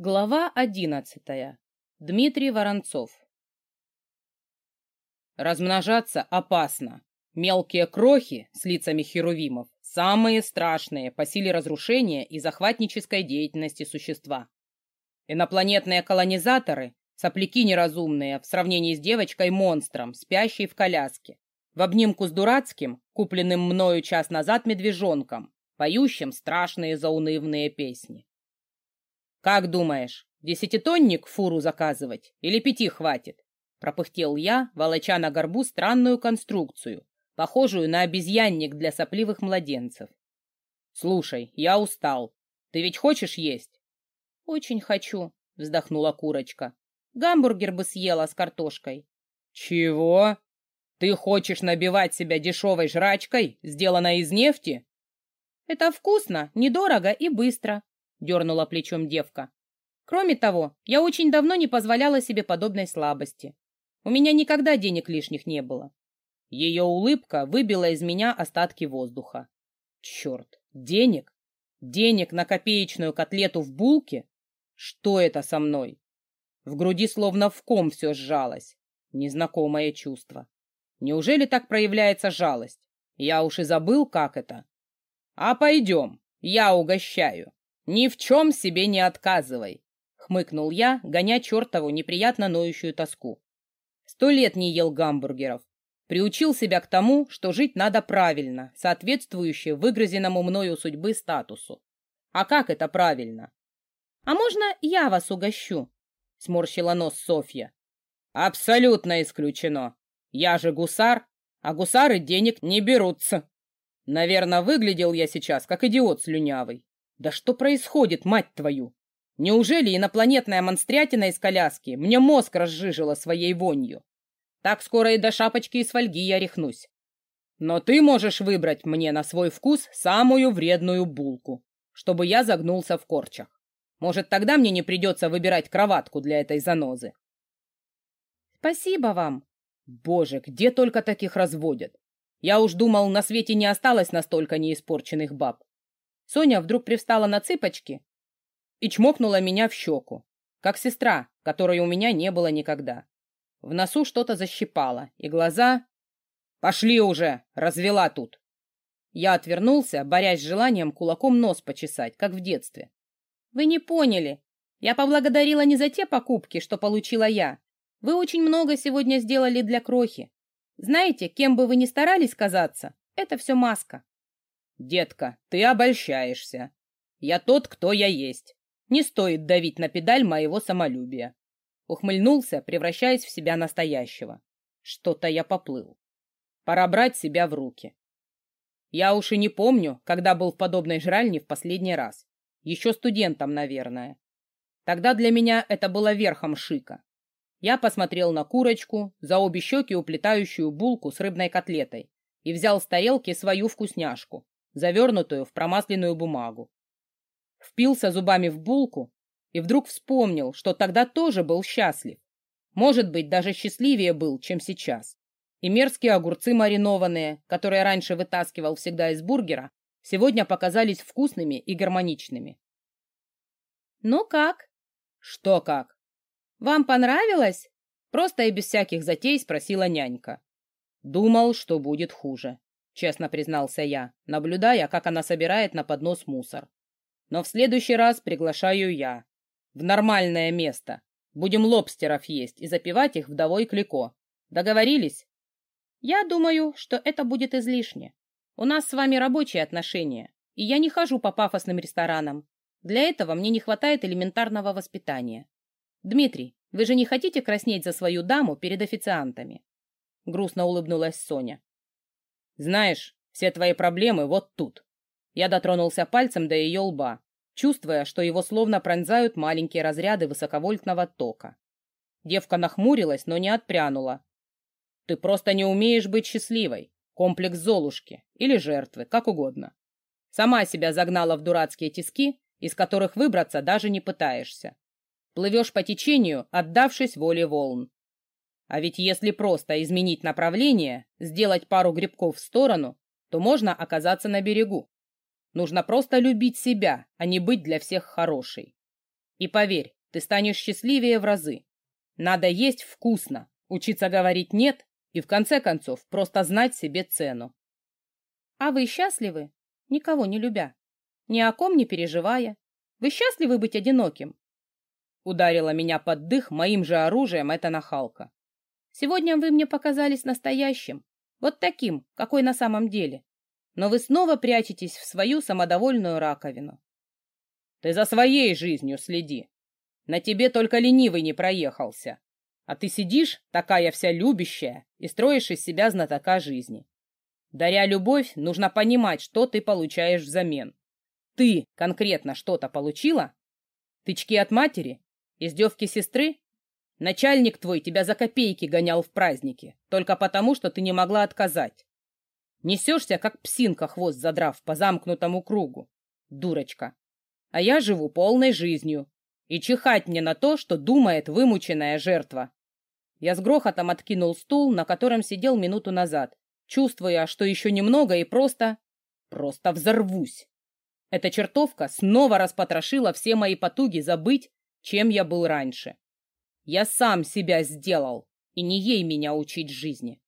Глава одиннадцатая. Дмитрий Воронцов. Размножаться опасно. Мелкие крохи с лицами херувимов – самые страшные по силе разрушения и захватнической деятельности существа. Инопланетные колонизаторы – сопляки неразумные в сравнении с девочкой-монстром, спящей в коляске, в обнимку с дурацким, купленным мною час назад медвежонком, поющим страшные заунывные песни. «Как думаешь, десятитонник фуру заказывать или пяти хватит?» Пропыхтел я, волоча на горбу странную конструкцию, похожую на обезьянник для сопливых младенцев. «Слушай, я устал. Ты ведь хочешь есть?» «Очень хочу», — вздохнула курочка. «Гамбургер бы съела с картошкой». «Чего? Ты хочешь набивать себя дешевой жрачкой, сделанной из нефти?» «Это вкусно, недорого и быстро», — дернула плечом девка. «Кроме того, я очень давно не позволяла себе подобной слабости. У меня никогда денег лишних не было». Ее улыбка выбила из меня остатки воздуха. «Черт, денег? Денег на копеечную котлету в булке? Что это со мной?» В груди словно в ком все сжалось. Незнакомое чувство. Неужели так проявляется жалость? Я уж и забыл, как это. А пойдем, я угощаю. «Ни в чем себе не отказывай!» — хмыкнул я, гоня чертову неприятно ноющую тоску. Сто лет не ел гамбургеров. Приучил себя к тому, что жить надо правильно, соответствующе выгрызенному мною судьбы статусу. А как это правильно? «А можно я вас угощу?» — сморщила нос Софья. «Абсолютно исключено. Я же гусар, а гусары денег не берутся. Наверное, выглядел я сейчас как идиот слюнявый. Да что происходит, мать твою? Неужели инопланетная монстрятина из коляски мне мозг разжижила своей вонью? Так скоро и до шапочки из фольги я рехнусь. Но ты можешь выбрать мне на свой вкус самую вредную булку, чтобы я загнулся в корчах. Может, тогда мне не придется выбирать кроватку для этой занозы. Спасибо вам. Боже, где только таких разводят. Я уж думал, на свете не осталось настолько неиспорченных баб. Соня вдруг привстала на цыпочки и чмокнула меня в щеку, как сестра, которой у меня не было никогда. В носу что-то защипало, и глаза... «Пошли уже! Развела тут!» Я отвернулся, борясь с желанием кулаком нос почесать, как в детстве. «Вы не поняли. Я поблагодарила не за те покупки, что получила я. Вы очень много сегодня сделали для крохи. Знаете, кем бы вы ни старались казаться, это все маска. «Детка, ты обольщаешься. Я тот, кто я есть. Не стоит давить на педаль моего самолюбия». Ухмыльнулся, превращаясь в себя настоящего. Что-то я поплыл. Пора брать себя в руки. Я уж и не помню, когда был в подобной жральне в последний раз. Еще студентом, наверное. Тогда для меня это было верхом шика. Я посмотрел на курочку, за обе щеки уплетающую булку с рыбной котлетой, и взял с тарелки свою вкусняшку, завернутую в промасленную бумагу. Впился зубами в булку и вдруг вспомнил, что тогда тоже был счастлив. Может быть, даже счастливее был, чем сейчас. И мерзкие огурцы маринованные, которые раньше вытаскивал всегда из бургера, сегодня показались вкусными и гармоничными. «Ну как?» «Что как?» «Вам понравилось?» Просто и без всяких затей спросила нянька. Думал, что будет хуже честно признался я, наблюдая, как она собирает на поднос мусор. Но в следующий раз приглашаю я. В нормальное место. Будем лобстеров есть и запивать их вдовой клико. Договорились? Я думаю, что это будет излишне. У нас с вами рабочие отношения, и я не хожу по пафосным ресторанам. Для этого мне не хватает элементарного воспитания. Дмитрий, вы же не хотите краснеть за свою даму перед официантами? Грустно улыбнулась Соня. Знаешь, все твои проблемы вот тут. Я дотронулся пальцем до ее лба, чувствуя, что его словно пронзают маленькие разряды высоковольтного тока. Девка нахмурилась, но не отпрянула. Ты просто не умеешь быть счастливой. Комплекс Золушки или жертвы, как угодно. Сама себя загнала в дурацкие тиски, из которых выбраться даже не пытаешься. Плывешь по течению, отдавшись воле волн. А ведь если просто изменить направление, сделать пару грибков в сторону, то можно оказаться на берегу. Нужно просто любить себя, а не быть для всех хорошей. И поверь, ты станешь счастливее в разы. Надо есть вкусно, учиться говорить «нет» и, в конце концов, просто знать себе цену. А вы счастливы, никого не любя, ни о ком не переживая? Вы счастливы быть одиноким? Ударила меня под дых моим же оружием эта нахалка. Сегодня вы мне показались настоящим, вот таким, какой на самом деле. Но вы снова прячетесь в свою самодовольную раковину. Ты за своей жизнью следи. На тебе только ленивый не проехался. А ты сидишь, такая вся любящая, и строишь из себя знатока жизни. Даря любовь, нужно понимать, что ты получаешь взамен. Ты конкретно что-то получила? Тычки от матери? Издевки сестры? Начальник твой тебя за копейки гонял в праздники, только потому, что ты не могла отказать. Несешься, как псинка, хвост задрав по замкнутому кругу. Дурочка. А я живу полной жизнью. И чихать мне на то, что думает вымученная жертва. Я с грохотом откинул стул, на котором сидел минуту назад, чувствуя, что еще немного и просто... просто взорвусь. Эта чертовка снова распотрошила все мои потуги забыть, чем я был раньше. Я сам себя сделал, и не ей меня учить жизни.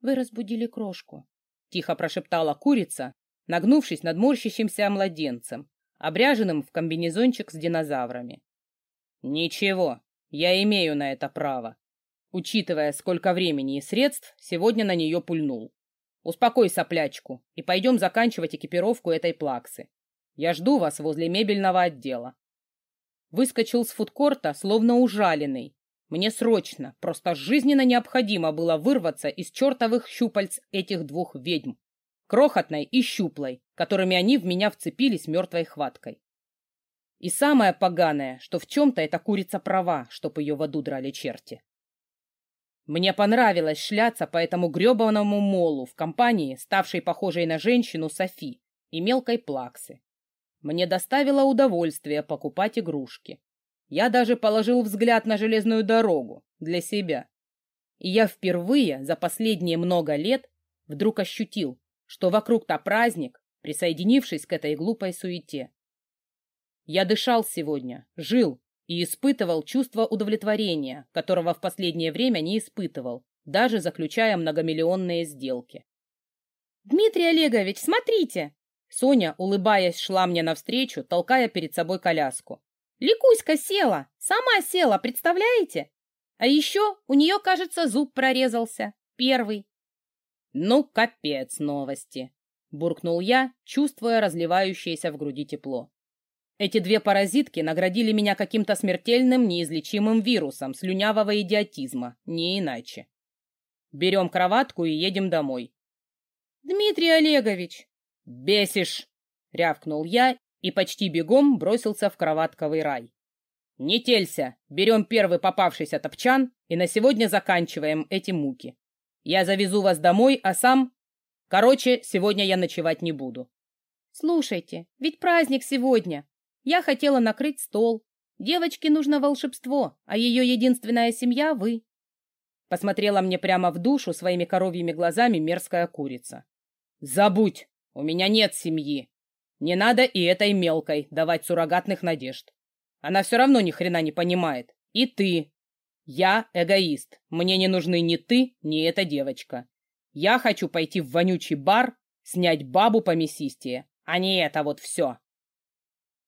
«Вы разбудили крошку», — тихо прошептала курица, нагнувшись над морщащимся младенцем, обряженным в комбинезончик с динозаврами. «Ничего, я имею на это право, учитывая, сколько времени и средств сегодня на нее пульнул. Успокой соплячку и пойдем заканчивать экипировку этой плаксы. Я жду вас возле мебельного отдела. Выскочил с фудкорта, словно ужаленный. Мне срочно, просто жизненно необходимо было вырваться из чертовых щупальц этих двух ведьм. Крохотной и щуплой, которыми они в меня вцепились мертвой хваткой. И самое поганое, что в чем-то эта курица права, чтоб ее в аду драли черти. Мне понравилось шляться по этому гребаному молу в компании, ставшей похожей на женщину Софи и мелкой плаксы. Мне доставило удовольствие покупать игрушки. Я даже положил взгляд на железную дорогу для себя. И я впервые за последние много лет вдруг ощутил, что вокруг-то праздник, присоединившись к этой глупой суете. Я дышал сегодня, жил, и испытывал чувство удовлетворения, которого в последнее время не испытывал, даже заключая многомиллионные сделки. «Дмитрий Олегович, смотрите!» Соня, улыбаясь, шла мне навстречу, толкая перед собой коляску. «Ликуська села! Сама села, представляете? А еще у нее, кажется, зуб прорезался. Первый». «Ну, капец новости!» — буркнул я, чувствуя разливающееся в груди тепло. Эти две паразитки наградили меня каким-то смертельным, неизлечимым вирусом слюнявого идиотизма, не иначе. Берем кроватку и едем домой. Дмитрий Олегович! Бесишь! Рявкнул я и почти бегом бросился в кроватковый рай. Не телься, берем первый попавшийся топчан и на сегодня заканчиваем эти муки. Я завезу вас домой, а сам... Короче, сегодня я ночевать не буду. Слушайте, ведь праздник сегодня. Я хотела накрыть стол. Девочке нужно волшебство, а ее единственная семья — вы. Посмотрела мне прямо в душу своими коровьими глазами мерзкая курица. Забудь, у меня нет семьи. Не надо и этой мелкой давать суррогатных надежд. Она все равно ни хрена не понимает. И ты. Я эгоист. Мне не нужны ни ты, ни эта девочка. Я хочу пойти в вонючий бар, снять бабу по мясистее, а не это вот все.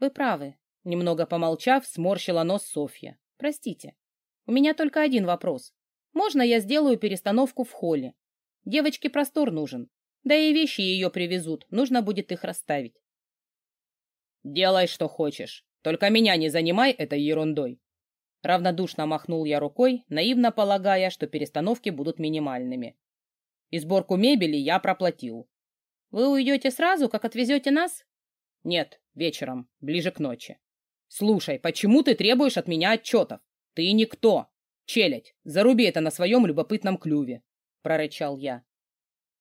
Вы правы. Немного помолчав, сморщила нос Софья. Простите. У меня только один вопрос. Можно я сделаю перестановку в холле? Девочке простор нужен. Да и вещи ее привезут, нужно будет их расставить. Делай, что хочешь. Только меня не занимай этой ерундой. Равнодушно махнул я рукой, наивно полагая, что перестановки будут минимальными. И сборку мебели я проплатил. Вы уйдете сразу, как отвезете нас? Нет, вечером, ближе к ночи. Слушай, почему ты требуешь от меня отчетов? Ты никто. Челядь, заруби это на своем любопытном клюве, прорычал я.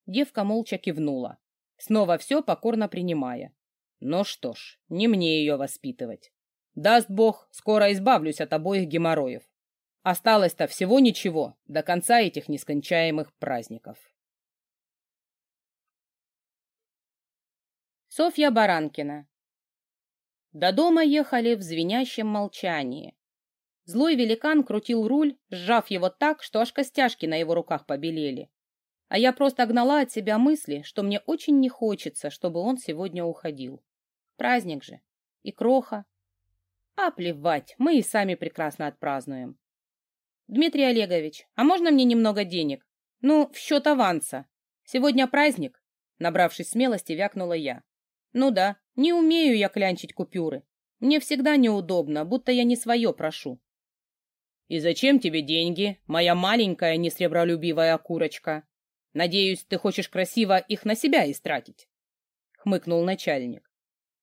Девка молча кивнула, снова все покорно принимая. Ну что ж, не мне ее воспитывать. Даст бог, скоро избавлюсь от обоих геморроев. Осталось-то всего ничего до конца этих нескончаемых праздников. Софья Баранкина До дома ехали в звенящем молчании. Злой великан крутил руль, сжав его так, что аж костяшки на его руках побелели. А я просто гнала от себя мысли, что мне очень не хочется, чтобы он сегодня уходил. Праздник же. И кроха. А плевать, мы и сами прекрасно отпразднуем. Дмитрий Олегович, а можно мне немного денег? Ну, в счет аванса. Сегодня праздник. Набравшись смелости, вякнула я. Ну да, не умею я клянчить купюры. Мне всегда неудобно, будто я не свое прошу. «И зачем тебе деньги, моя маленькая несребролюбивая курочка? Надеюсь, ты хочешь красиво их на себя истратить?» — хмыкнул начальник.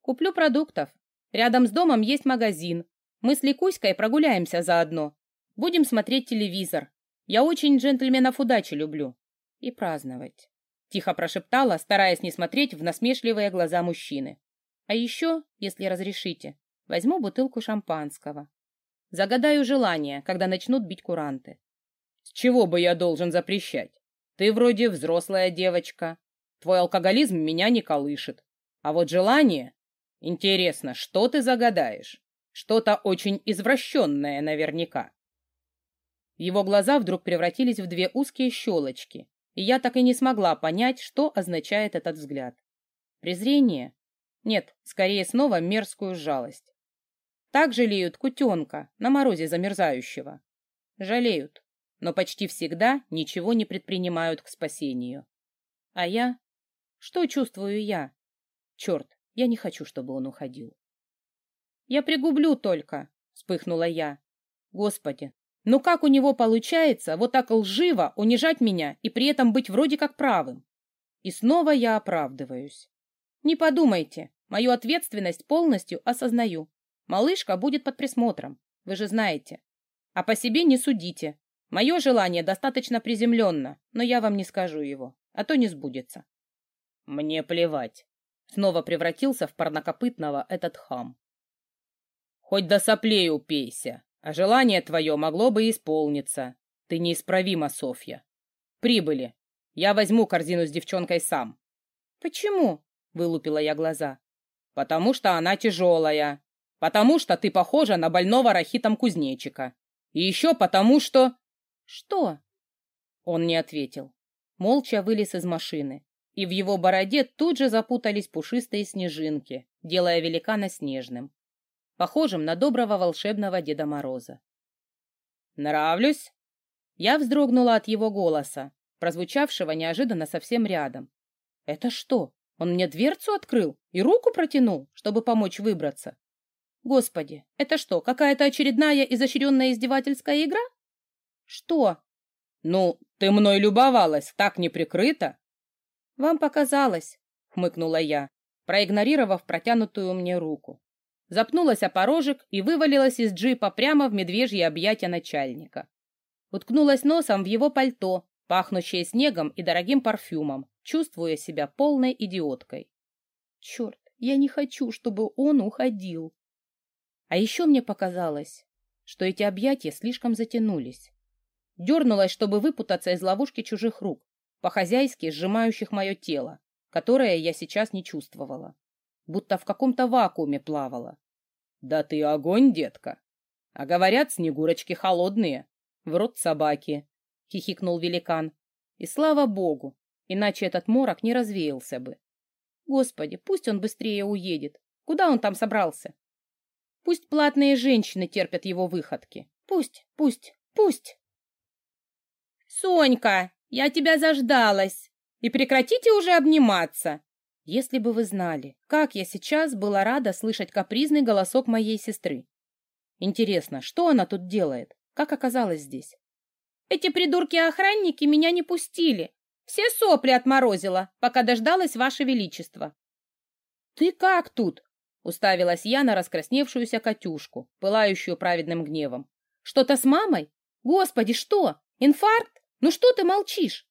«Куплю продуктов. Рядом с домом есть магазин. Мы с Ликуськой прогуляемся заодно. Будем смотреть телевизор. Я очень джентльменов удачи люблю. И праздновать». Тихо прошептала, стараясь не смотреть в насмешливые глаза мужчины. «А еще, если разрешите, возьму бутылку шампанского. Загадаю желание, когда начнут бить куранты. С чего бы я должен запрещать? Ты вроде взрослая девочка. Твой алкоголизм меня не колышет. А вот желание... Интересно, что ты загадаешь? Что-то очень извращенное наверняка. Его глаза вдруг превратились в две узкие щелочки, и я так и не смогла понять, что означает этот взгляд. Презрение? Нет, скорее снова мерзкую жалость. Так жалеют кутенка на морозе замерзающего. Жалеют, но почти всегда ничего не предпринимают к спасению. А я? Что чувствую я? Черт, я не хочу, чтобы он уходил. Я пригублю только, вспыхнула я. Господи, ну как у него получается вот так лживо унижать меня и при этом быть вроде как правым? И снова я оправдываюсь. Не подумайте, мою ответственность полностью осознаю. Малышка будет под присмотром, вы же знаете. А по себе не судите. Мое желание достаточно приземленно, но я вам не скажу его, а то не сбудется. Мне плевать. Снова превратился в парнокопытного этот хам. Хоть до соплей упейся, а желание твое могло бы исполниться. Ты неисправима, Софья. Прибыли. Я возьму корзину с девчонкой сам. Почему? Вылупила я глаза. Потому что она тяжелая. Потому что ты похожа на больного рахитом кузнечика. И еще потому что... Что? Он не ответил. Молча вылез из машины. И в его бороде тут же запутались пушистые снежинки, делая великана снежным. Похожим на доброго волшебного Деда Мороза. «Нравлюсь?» Я вздрогнула от его голоса, прозвучавшего неожиданно совсем рядом. «Это что, он мне дверцу открыл и руку протянул, чтобы помочь выбраться?» Господи, это что, какая-то очередная изощренная издевательская игра? Что? Ну, ты мной любовалась, так неприкрыто. Вам показалось, хмыкнула я, проигнорировав протянутую мне руку. Запнулась о порожек и вывалилась из джипа прямо в медвежье объятия начальника. Уткнулась носом в его пальто, пахнущее снегом и дорогим парфюмом, чувствуя себя полной идиоткой. Черт, я не хочу, чтобы он уходил. А еще мне показалось, что эти объятия слишком затянулись. Дернулась, чтобы выпутаться из ловушки чужих рук, по-хозяйски сжимающих мое тело, которое я сейчас не чувствовала. Будто в каком-то вакууме плавала. «Да ты огонь, детка! А говорят, снегурочки холодные, в рот собаки!» — хихикнул великан. И слава богу, иначе этот морок не развеялся бы. Господи, пусть он быстрее уедет. Куда он там собрался? Пусть платные женщины терпят его выходки. Пусть, пусть, пусть. Сонька, я тебя заждалась. И прекратите уже обниматься. Если бы вы знали, как я сейчас была рада слышать капризный голосок моей сестры. Интересно, что она тут делает? Как оказалась здесь? Эти придурки-охранники меня не пустили. Все сопли отморозила, пока дождалась ваше величество. Ты как тут? Уставилась я на раскрасневшуюся Катюшку, пылающую праведным гневом. «Что-то с мамой? Господи, что? Инфаркт? Ну что ты молчишь?»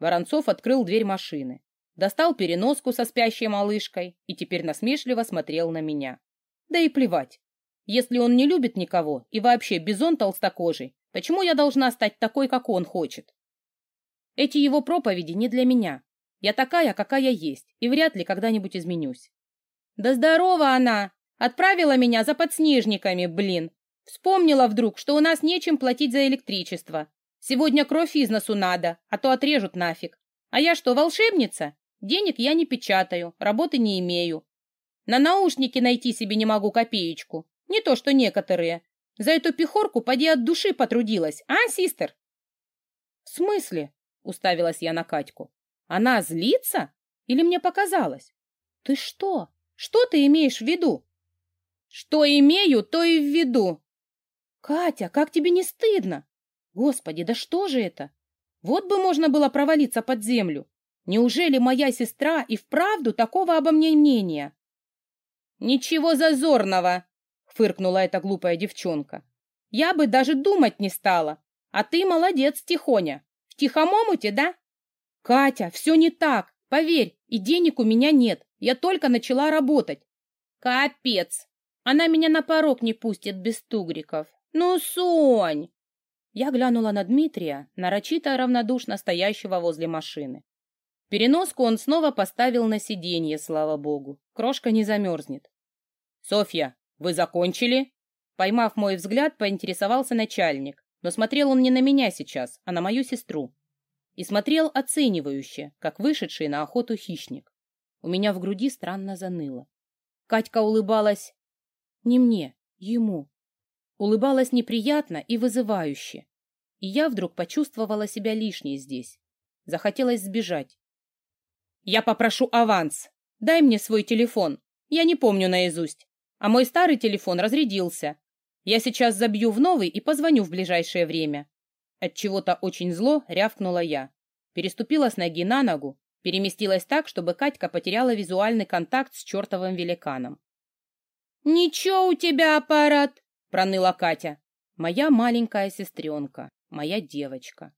Воронцов открыл дверь машины, достал переноску со спящей малышкой и теперь насмешливо смотрел на меня. Да и плевать. Если он не любит никого и вообще бизон толстокожий, почему я должна стать такой, как он хочет? Эти его проповеди не для меня. Я такая, какая есть, и вряд ли когда-нибудь изменюсь. «Да здорова она! Отправила меня за подснежниками, блин. Вспомнила вдруг, что у нас нечем платить за электричество. Сегодня кровь из носу надо, а то отрежут нафиг. А я что, волшебница? Денег я не печатаю, работы не имею. На наушники найти себе не могу копеечку. Не то, что некоторые. За эту пехорку поди от души потрудилась, а, систер? В смысле? Уставилась я на Катьку. Она злится? Или мне показалось? Ты что? Что ты имеешь в виду? Что имею, то и в виду. Катя, как тебе не стыдно? Господи, да что же это? Вот бы можно было провалиться под землю. Неужели моя сестра и вправду такого обо мне мнения? Ничего зазорного, фыркнула эта глупая девчонка. Я бы даже думать не стала. А ты молодец, Тихоня. В тихом омуте, да? Катя, все не так. Поверь, и денег у меня нет. Я только начала работать. Капец. Она меня на порог не пустит без тугриков. Ну, Сонь! Я глянула на Дмитрия, нарочито равнодушно стоящего возле машины. Переноску он снова поставил на сиденье, слава богу. Крошка не замерзнет. «Софья, вы закончили?» Поймав мой взгляд, поинтересовался начальник, но смотрел он не на меня сейчас, а на мою сестру. И смотрел оценивающе, как вышедший на охоту хищник. У меня в груди странно заныло. Катька улыбалась не мне, ему. Улыбалась неприятно и вызывающе. И я вдруг почувствовала себя лишней здесь. Захотелось сбежать. «Я попрошу аванс. Дай мне свой телефон. Я не помню наизусть. А мой старый телефон разрядился. Я сейчас забью в новый и позвоню в ближайшее время». От чего-то очень зло рявкнула я. Переступила с ноги на ногу, переместилась так, чтобы Катька потеряла визуальный контакт с чертовым великаном. «Ничего у тебя аппарат!» Проныла Катя. Моя маленькая сестренка, моя девочка.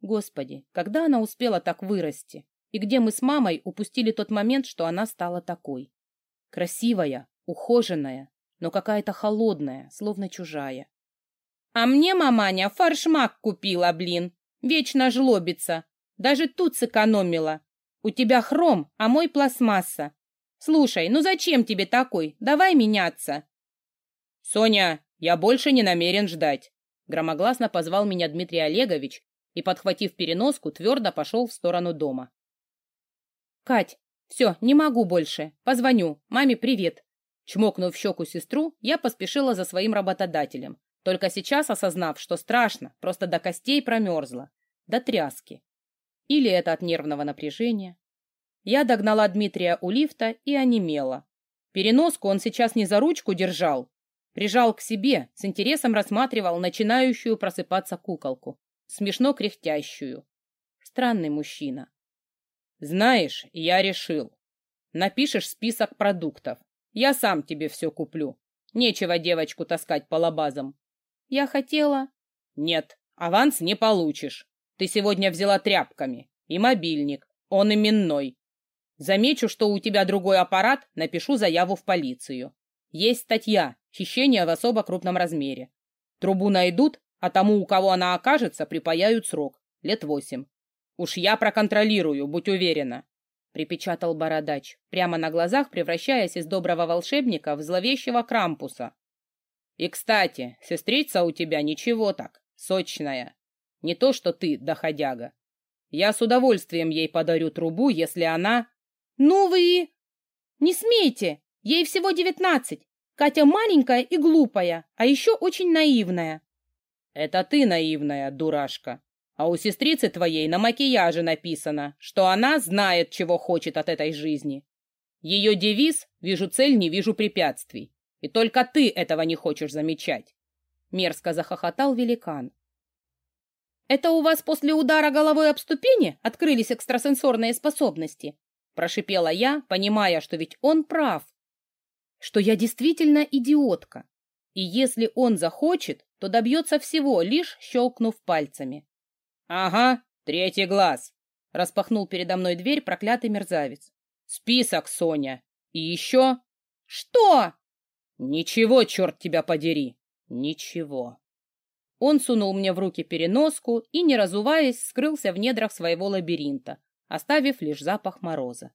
Господи, когда она успела так вырасти? И где мы с мамой упустили тот момент, что она стала такой? Красивая, ухоженная, но какая-то холодная, словно чужая. А мне маманя фаршмак купила, блин. Вечно жлобится. Даже тут сэкономила. У тебя хром, а мой пластмасса. Слушай, ну зачем тебе такой? Давай меняться. «Соня, я больше не намерен ждать!» Громогласно позвал меня Дмитрий Олегович и, подхватив переноску, твердо пошел в сторону дома. «Кать, все, не могу больше. Позвоню. Маме привет!» Чмокнув щеку сестру, я поспешила за своим работодателем, только сейчас осознав, что страшно, просто до костей промерзла, до тряски. Или это от нервного напряжения. Я догнала Дмитрия у лифта и онемела. Переноску он сейчас не за ручку держал, Прижал к себе, с интересом рассматривал начинающую просыпаться куколку, смешно кряхтящую. Странный мужчина. Знаешь, я решил. Напишешь список продуктов. Я сам тебе все куплю. Нечего девочку таскать по лабазам. Я хотела... Нет, аванс не получишь. Ты сегодня взяла тряпками. И мобильник. Он именной. Замечу, что у тебя другой аппарат, напишу заяву в полицию. Есть статья Хищение в особо крупном размере. Трубу найдут, а тому, у кого она окажется, припаяют срок. Лет восемь. Уж я проконтролирую, будь уверена. Припечатал бородач, прямо на глазах превращаясь из доброго волшебника в зловещего крампуса. И, кстати, сестрица у тебя ничего так, сочная. Не то, что ты, доходяга. Я с удовольствием ей подарю трубу, если она... Ну вы... Не смейте! Ей всего девятнадцать. Катя маленькая и глупая, а еще очень наивная. Это ты наивная, дурашка. А у сестрицы твоей на макияже написано, что она знает, чего хочет от этой жизни. Ее девиз «Вижу цель, не вижу препятствий». И только ты этого не хочешь замечать. Мерзко захохотал великан. «Это у вас после удара головой об ступени открылись экстрасенсорные способности?» Прошипела я, понимая, что ведь он прав что я действительно идиотка, и если он захочет, то добьется всего, лишь щелкнув пальцами. «Ага, третий глаз!» — распахнул передо мной дверь проклятый мерзавец. «Список, Соня! И еще...» «Что?» «Ничего, черт тебя подери! Ничего!» Он сунул мне в руки переноску и, не разуваясь, скрылся в недрах своего лабиринта, оставив лишь запах мороза.